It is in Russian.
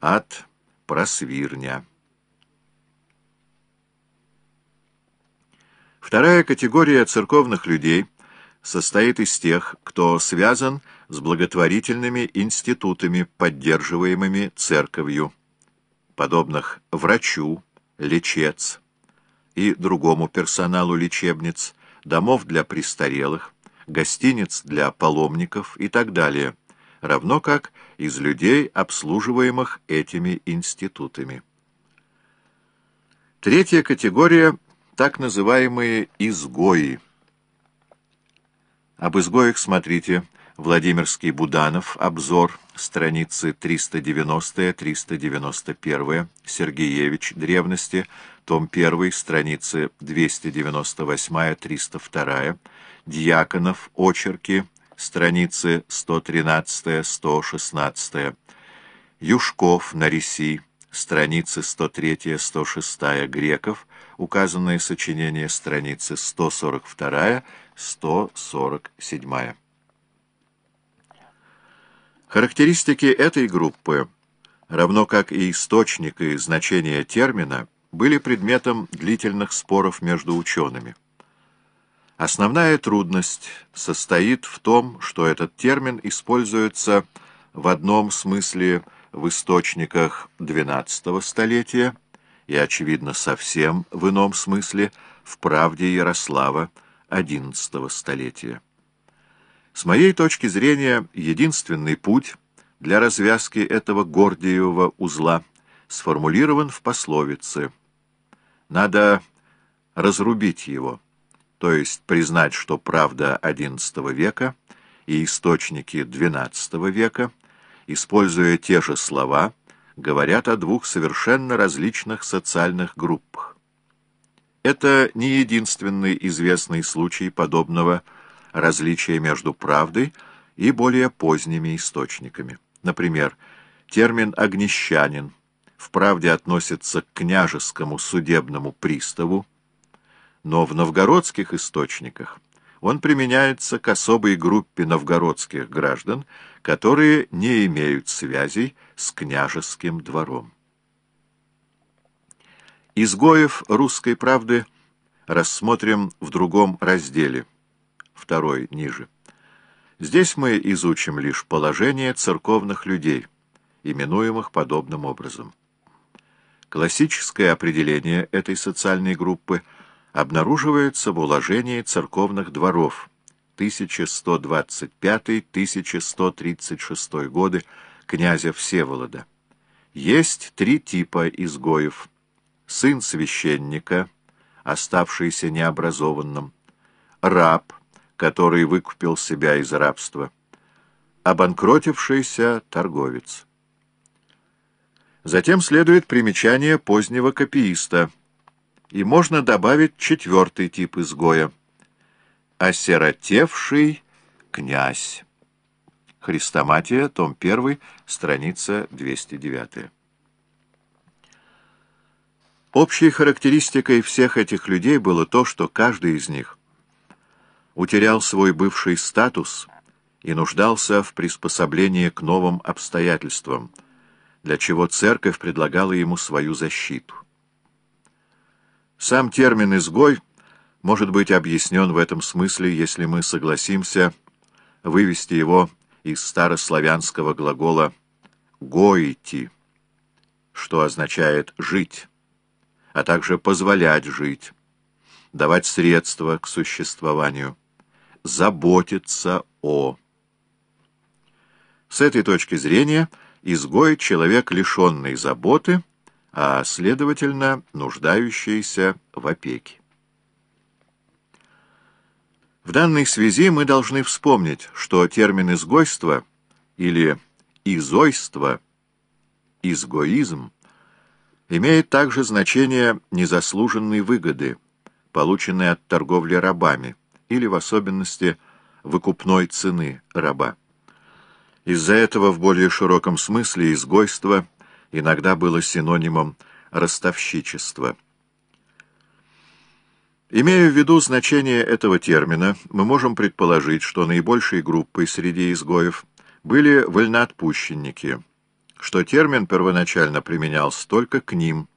от просвирня. Вторая категория церковных людей состоит из тех, кто связан с благотворительными институтами, поддерживаемыми церковью, подобных врачу, лечец и другому персоналу лечебниц, домов для престарелых, гостиниц для паломников и так далее, равно как из людей, обслуживаемых этими институтами. Третья категория – так называемые «изгои». Об изгоях смотрите Владимирский Буданов, обзор, страницы 390-391, Сергеевич, древности, том 1, страницы 298-302, Дьяконов, очерки, страницы 113-116, Юшков, Нариси, страницы 103-106, Греков, указанные сочинения, страницы 142-147. Характеристики этой группы, равно как и источник и значение термина, были предметом длительных споров между учеными. Основная трудность состоит в том, что этот термин используется в одном смысле в источниках XII столетия и, очевидно, совсем в ином смысле в правде Ярослава XI столетия. С моей точки зрения, единственный путь для развязки этого гордиевого узла сформулирован в пословице. Надо разрубить его, то есть признать, что правда XI века и источники XII века, используя те же слова, говорят о двух совершенно различных социальных группах. Это не единственный известный случай подобного различия между правдой и более поздними источниками. Например, термин «огнещанин» в правде относится к княжескому судебному приставу, но в новгородских источниках он применяется к особой группе новгородских граждан, которые не имеют связей с княжеским двором. Изгоев русской правды рассмотрим в другом разделе – второй ниже. Здесь мы изучим лишь положение церковных людей, именуемых подобным образом. Классическое определение этой социальной группы обнаруживается в уложении церковных дворов 1125-1136 годы князя Всеволода. Есть три типа изгоев. Сын священника, оставшийся необразованным, раб, который выкупил себя из рабства, обанкротившийся торговец. Затем следует примечание позднего копииста, и можно добавить четвертый тип изгоя — осиротевший князь. Христоматия, том 1, страница 209. Общей характеристикой всех этих людей было то, что каждый из них утерял свой бывший статус и нуждался в приспособлении к новым обстоятельствам, для чего церковь предлагала ему свою защиту. Сам термин «изгой» может быть объяснен в этом смысле, если мы согласимся вывести его из старославянского глагола «гоити», что означает «жить», а также «позволять жить», давать средства к существованию заботиться о. С этой точки зрения изгой — человек, лишенный заботы, а, следовательно, нуждающийся в опеке. В данной связи мы должны вспомнить, что термин «изгойство» или «изойство», «изгоизм» имеет также значение незаслуженной выгоды, полученной от торговли рабами, или в особенности выкупной цены раба. Из-за этого в более широком смысле изгойство иногда было синонимом ростовщичества. Имея в виду значение этого термина, мы можем предположить, что наибольшей группой среди изгоев были вольноотпущенники, что термин первоначально применялся только к ним,